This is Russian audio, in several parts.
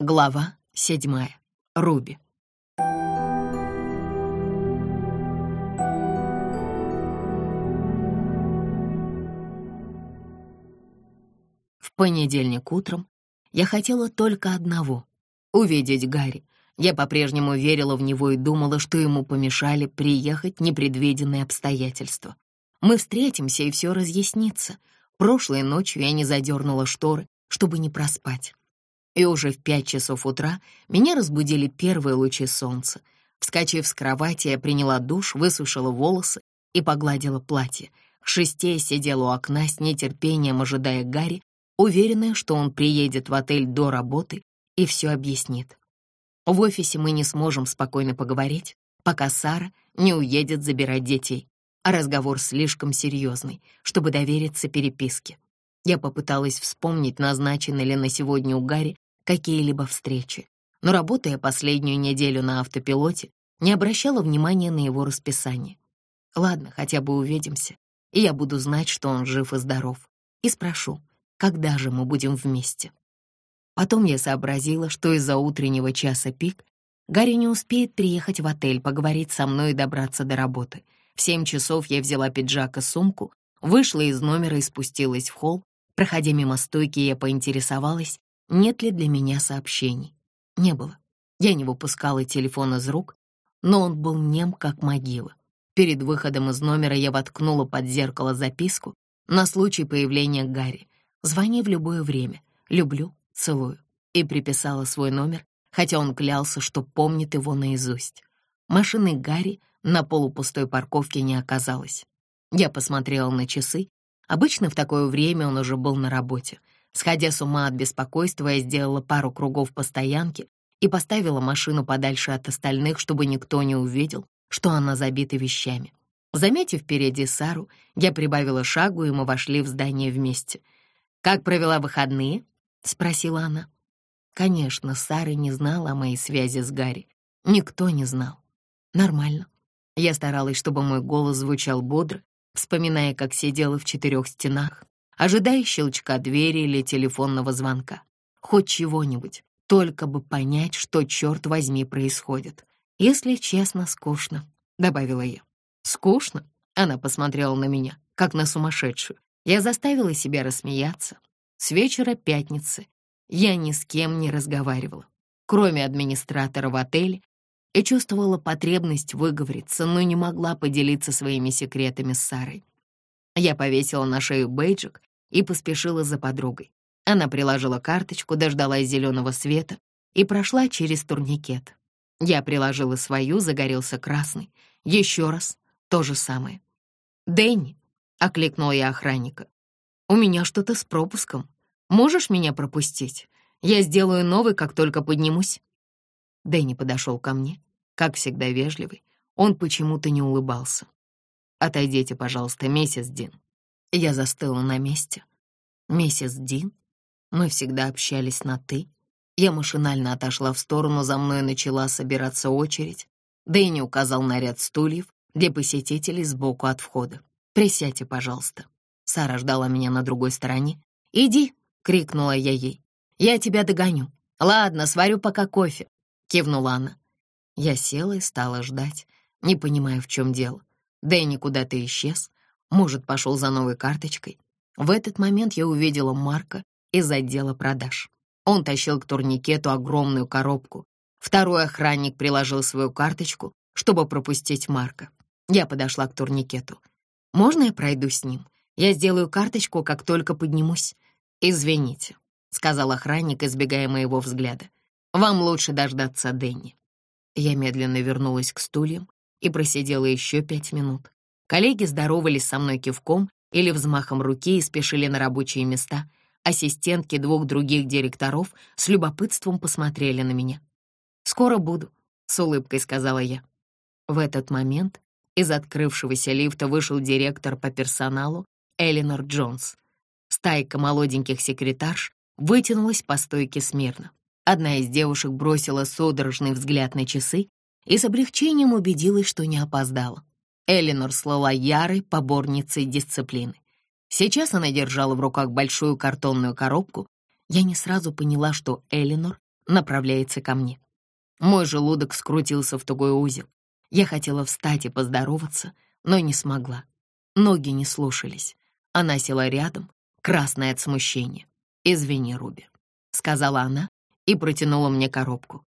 Глава седьмая. Руби. В понедельник утром я хотела только одного — увидеть Гарри. Я по-прежнему верила в него и думала, что ему помешали приехать непредвиденные обстоятельства. Мы встретимся, и все разъяснится. Прошлой ночью я не задернула шторы, чтобы не проспать и уже в пять часов утра меня разбудили первые лучи солнца. Вскочив с кровати, я приняла душ, высушила волосы и погладила платье. К шести я сидела у окна с нетерпением, ожидая Гарри, уверенная, что он приедет в отель до работы и все объяснит. В офисе мы не сможем спокойно поговорить, пока Сара не уедет забирать детей, а разговор слишком серьезный, чтобы довериться переписке. Я попыталась вспомнить, назначены ли на сегодня у Гарри какие-либо встречи, но, работая последнюю неделю на автопилоте, не обращала внимания на его расписание. Ладно, хотя бы увидимся, и я буду знать, что он жив и здоров, и спрошу, когда же мы будем вместе. Потом я сообразила, что из-за утреннего часа пик Гарри не успеет приехать в отель, поговорить со мной и добраться до работы. В семь часов я взяла пиджак и сумку, вышла из номера и спустилась в холл. Проходя мимо стойки, я поинтересовалась, нет ли для меня сообщений. Не было. Я не выпускала телефон из рук, но он был нем, как могила. Перед выходом из номера я воткнула под зеркало записку на случай появления Гарри. «Звони в любое время. Люблю, целую». И приписала свой номер, хотя он клялся, что помнит его наизусть. Машины Гарри на полупустой парковке не оказалось. Я посмотрела на часы. Обычно в такое время он уже был на работе. Сходя с ума от беспокойства, я сделала пару кругов по стоянке и поставила машину подальше от остальных, чтобы никто не увидел, что она забита вещами. Заметив впереди Сару, я прибавила шагу, и мы вошли в здание вместе. «Как провела выходные?» — спросила она. Конечно, Сара не знала о моей связи с Гарри. Никто не знал. Нормально. Я старалась, чтобы мой голос звучал бодро, вспоминая, как сидела в четырех стенах, ожидая щелчка двери или телефонного звонка. Хоть чего-нибудь, только бы понять, что, черт возьми, происходит. Если честно, скучно, — добавила я. Скучно? Она посмотрела на меня, как на сумасшедшую. Я заставила себя рассмеяться. С вечера пятницы я ни с кем не разговаривала, кроме администратора в отеле, и чувствовала потребность выговориться, но не могла поделиться своими секретами с Сарой. Я повесила на шею бейджик и поспешила за подругой. Она приложила карточку, дождалась зеленого света и прошла через турникет. Я приложила свою, загорелся красный. Еще раз то же самое. «Дэнни», — окликнула я охранника, — «у меня что-то с пропуском. Можешь меня пропустить? Я сделаю новый, как только поднимусь». Дэнни подошел ко мне, как всегда вежливый. Он почему-то не улыбался. «Отойдите, пожалуйста, миссис Дин». Я застыла на месте. «Миссис Дин?» Мы всегда общались на «ты». Я машинально отошла в сторону, за мной начала собираться очередь. Дэнни указал на ряд стульев для посетителей сбоку от входа. «Присядьте, пожалуйста». Сара ждала меня на другой стороне. «Иди!» — крикнула я ей. «Я тебя догоню». «Ладно, сварю пока кофе», — кивнула она. Я села и стала ждать, не понимая, в чем дело. Дэнни куда-то исчез, может, пошел за новой карточкой. В этот момент я увидела Марка из отдела продаж. Он тащил к турникету огромную коробку. Второй охранник приложил свою карточку, чтобы пропустить Марка. Я подошла к турникету. «Можно я пройду с ним? Я сделаю карточку, как только поднимусь». «Извините», — сказал охранник, избегая моего взгляда. «Вам лучше дождаться Дэнни». Я медленно вернулась к стульям и просидела еще пять минут. Коллеги здоровались со мной кивком или взмахом руки и спешили на рабочие места. Ассистентки двух других директоров с любопытством посмотрели на меня. «Скоро буду», — с улыбкой сказала я. В этот момент из открывшегося лифта вышел директор по персоналу Элинор Джонс. Стайка молоденьких секретарш вытянулась по стойке смирно. Одна из девушек бросила судорожный взгляд на часы и с облегчением убедилась, что не опоздала. Элинор слала ярой поборницей дисциплины. Сейчас она держала в руках большую картонную коробку. Я не сразу поняла, что Элинор направляется ко мне. Мой желудок скрутился в тугой узел. Я хотела встать и поздороваться, но не смогла. Ноги не слушались. Она села рядом, красная от смущения. «Извини, Руби», — сказала она и протянула мне коробку.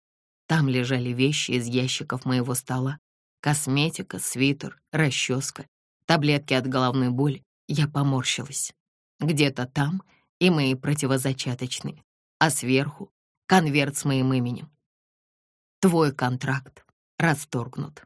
Там лежали вещи из ящиков моего стола. Косметика, свитер, расческа, таблетки от головной боли. Я поморщилась. Где-то там и мои противозачаточные, а сверху — конверт с моим именем. Твой контракт расторгнут.